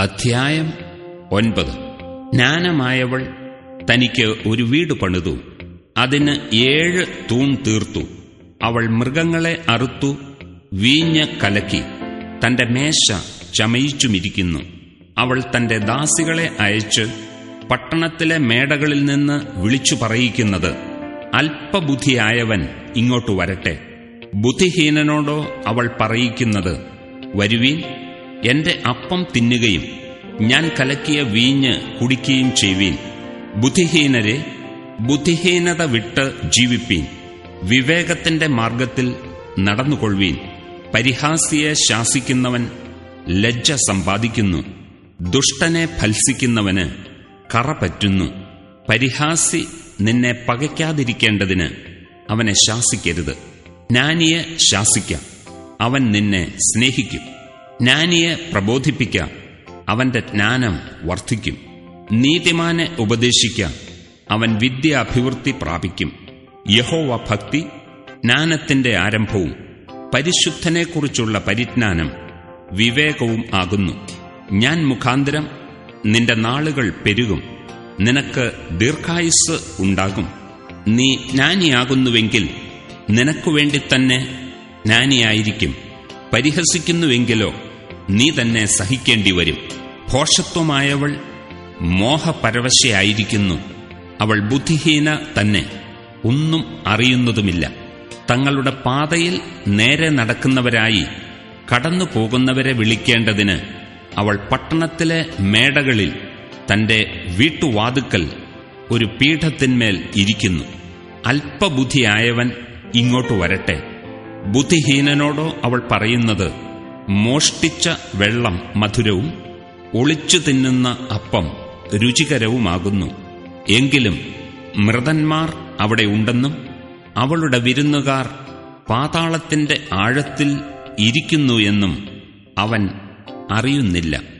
അധ്യായം ഒൻപത്. ജ്ഞാനമായവൾ തനിക്ക് ഒരു വീട് പണിതു. അതിന് ഏഴ് തൂൺ തീർത്തു. അവൾ മൃഗങ്ങളെ അറുത്തു വീഞ്ഞ് കലക്കി തന്റെ മേശ ചമയിച്ചുമിരിക്കുന്നു. അവൾ തന്റെ ദാസികളെ അയച്ച് പട്ടണത്തിലെ മേടകളിൽ നിന്ന് വിളിച്ചു പറയിക്കുന്നത് അല്പബുദ്ധിയായവൻ ഇങ്ങോട്ട് വരട്ടെ. ബുദ്ധിഹീനനോടോ അവൾ പറയിക്കുന്നത് വരുവീൻ എന്റെ അപ്പം തിന്നുകയും ഞാൻ കലക്കിയ വീഞ്ഞ് കുടിക്കുകയും ചെയ്യുവീൻ. ബുദ്ധിഹീനരെ ബുദ്ധിഹീനത വിട്ട് ജീവിപ്പീൻ. വിവേകത്തിന്റെ മാർഗത്തിൽ നടന്നുകൊള്ളുവീൻ. പരിഹാസിയെ ശാസിക്കുന്നവൻ ലജ്ജ സമ്പാദിക്കുന്നു. ദുഷ്ടനെ ഫത്സിക്കുന്നവന് കറ പറ്റുന്നു. പരിഹാസി നിന്നെ പകയ്ക്കാതിരിക്കേണ്ടതിന് അവനെ ശാസിക്കരുത്. ജ്ഞാനിയെ ശാസിക്കാം. അവൻ നിന്നെ സ്നേഹിക്കും. ജ്ഞാനിയെ പ്രബോധിപ്പിക്കാം. അവന്റെ ജ്ഞാനം വർദ്ധിക്കും. നീതിമാനെ ഉപദേശിക്കാം. അവൻ വിദ്യ അഭിവൃദ്ധി പ്രാപിക്കും. യഹോവ ഭക്തി ജ്ഞാനത്തിന്റെ ആരംഭവും പരിശുദ്ധനെക്കുറിച്ചുള്ള പരിജ്ഞാനം വിവേകവും ആകുന്നു. ഞാൻ മുഖാന്തരം നിന്റെ നാളുകൾ പെരുകും. നിനക്ക് ദീർഘായുസ് ഉണ്ടാകും. നീ ജ്ഞാനിയാകുന്നുവെങ്കിൽ നിനക്കു വേണ്ടി തന്നെ ജ്ഞാനിയായിരിക്കും. പരിഹസിക്കുന്നുവെങ്കിലോ നീ തന്നെ സഹിക്കേണ്ടി വരും ഭോഷത്വമായവൾ മോഹപരവശയായിരിക്കുന്നു. അവൾ ബുദ്ധിഹീന തന്നെ. ഒന്നും അറിയുന്നതുമില്ല. തങ്ങളുടെ പാതയിൽ നേരെ നടക്കുന്നവരായി കടന്നു പോകുന്നവരെ വിളിക്കേണ്ടതിന് അവൾ പട്ടണത്തിലെ മേടകളിൽ തന്റെ വീട്ടുവാതുക്കൽ ഒരു പീഠത്തിന്മേൽ ഇരിക്കുന്നു. അല്പബുദ്ധിയായവൻ ഇങ്ങോട്ട് വരട്ടെ. ബുദ്ധിഹീനനോടോ അവൾ പറയുന്നത് മോഷ്ടിച്ച വെള്ളം മധുരവും ഒളിച്ചു തിന്നുന്ന അപ്പം രുചികരവുമാകുന്നു. എങ്കിലും മൃതന്മാർ അവിടെ ഉണ്ടെന്നും അവളുടെ വിരുന്നുകാർ പാതാളത്തിന്റെ ആഴത്തിൽ ഇരിക്കുന്നു എന്നും അവൻ അറിയുന്നില്ല.